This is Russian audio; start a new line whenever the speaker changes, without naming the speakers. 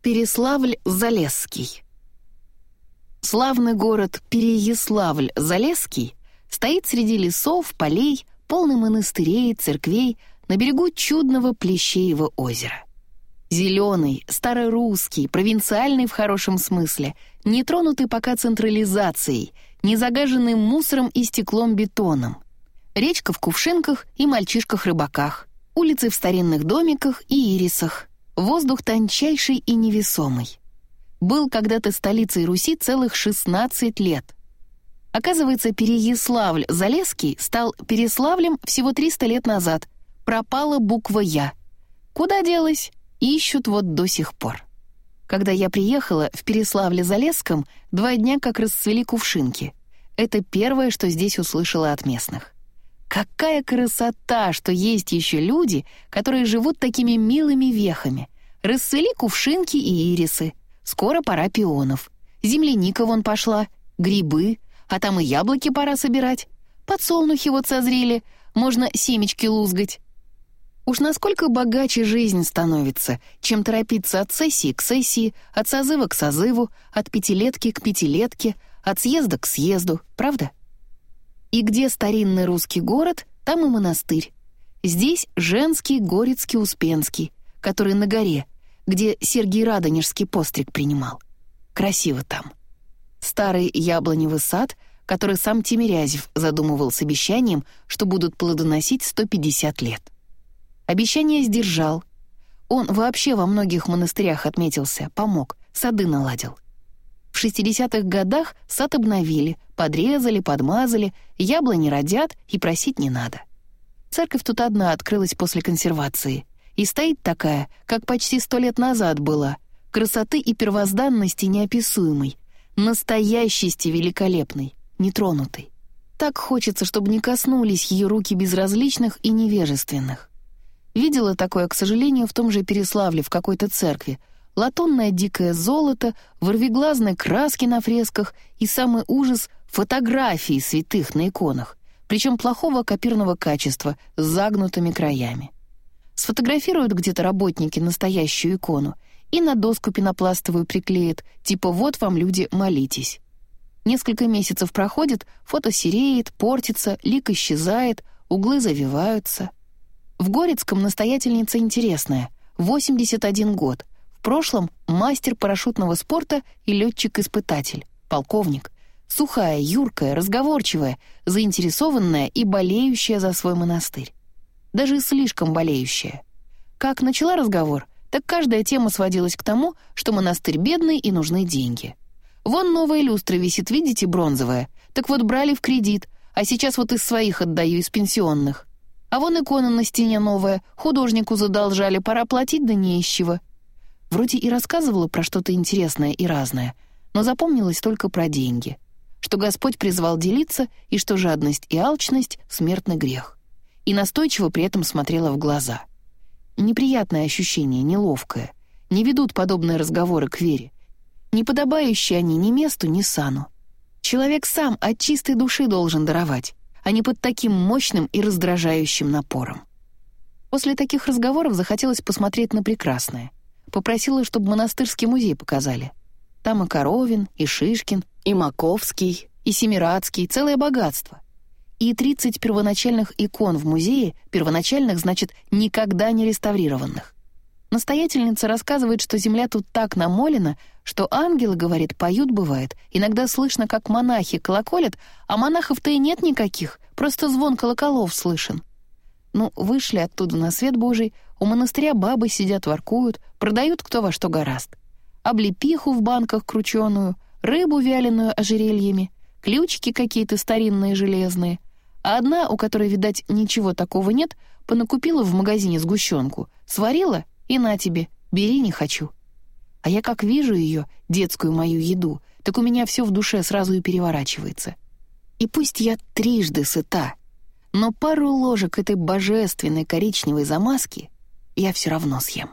Переславль-Залесский Славный город Переяславль-Залесский стоит среди лесов, полей, полный монастырей, церквей, на берегу чудного Плещеева озера. Зеленый, старорусский, провинциальный в хорошем смысле, не тронутый пока централизацией, не загаженный мусором и стеклом-бетоном. Речка в кувшинках и мальчишках-рыбаках, улицы в старинных домиках и ирисах, воздух тончайший и невесомый. Был когда-то столицей Руси целых 16 лет. Оказывается, Переяславль-Залесский стал Переславлем всего 300 лет назад. Пропала буква «Я». Куда делась? Ищут вот до сих пор. Когда я приехала, в Переславле-Залесском два дня как расцвели кувшинки. Это первое, что здесь услышала от местных. Какая красота, что есть еще люди, которые живут такими милыми вехами. Расцвели кувшинки и ирисы. Скоро пора пионов. Земляника вон пошла, грибы, а там и яблоки пора собирать. Подсолнухи вот созрели, можно семечки лузгать. Уж насколько богаче жизнь становится, чем торопиться от сессии к сессии, от созыва к созыву, от пятилетки к пятилетке, от съезда к съезду, правда? И где старинный русский город, там и монастырь. Здесь женский Горецкий Успенский, который на горе, где Сергий Радонежский постриг принимал. Красиво там. Старый яблоневый сад, который сам Тимирязев задумывал с обещанием, что будут плодоносить 150 лет. Обещание сдержал. Он вообще во многих монастырях отметился, помог, сады наладил. В 60-х годах сад обновили, подрезали, подмазали, яблони родят и просить не надо. Церковь тут одна открылась после консервации. И стоит такая, как почти сто лет назад была, красоты и первозданности неописуемой, настоящести великолепной, нетронутой. Так хочется, чтобы не коснулись ее руки безразличных и невежественных. Видела такое, к сожалению, в том же Переславле в какой-то церкви. Латунное дикое золото, ворвиглазные краски на фресках и самый ужас — фотографии святых на иконах, причем плохого копирного качества, с загнутыми краями. Сфотографируют где-то работники настоящую икону и на доску пенопластовую приклеят, типа «вот вам, люди, молитесь». Несколько месяцев проходит, фото сереет, портится, лик исчезает, углы завиваются — в Горецком настоятельница интересная, 81 год. В прошлом мастер парашютного спорта и летчик-испытатель, полковник. Сухая, юркая, разговорчивая, заинтересованная и болеющая за свой монастырь. Даже слишком болеющая. Как начала разговор, так каждая тема сводилась к тому, что монастырь бедный и нужны деньги. Вон новая люстра висит, видите, бронзовая. Так вот брали в кредит, а сейчас вот из своих отдаю, из пенсионных. А вон икона на стене новая, художнику задолжали, пора платить, да не из чего. Вроде и рассказывала про что-то интересное и разное, но запомнилось только про деньги. Что Господь призвал делиться, и что жадность и алчность — смертный грех. И настойчиво при этом смотрела в глаза. Неприятное ощущение, неловкое. Не ведут подобные разговоры к вере. Не подобающие они ни месту, ни сану. Человек сам от чистой души должен даровать а не под таким мощным и раздражающим напором. После таких разговоров захотелось посмотреть на прекрасное. Попросила, чтобы монастырский музей показали. Там и Коровин, и Шишкин, и Маковский, и Семирадский, целое богатство. И 30 первоначальных икон в музее, первоначальных, значит, никогда не реставрированных. Настоятельница рассказывает, что земля тут так намолена, что ангелы, говорит, поют бывает. Иногда слышно, как монахи колоколят, а монахов-то и нет никаких, просто звон колоколов слышен. Ну, вышли оттуда на свет Божий, у монастыря бабы сидят, воркуют, продают кто во что гораст. Облепиху в банках крученую, рыбу вяленую ожерельями, ключики какие-то старинные железные. А одна, у которой, видать, ничего такого нет, понакупила в магазине сгущенку, сварила и на тебе, бери не хочу. А я как вижу ее, детскую мою еду, так у меня все в душе сразу и переворачивается. И пусть я трижды сыта, но пару ложек этой божественной коричневой замазки я все равно съем.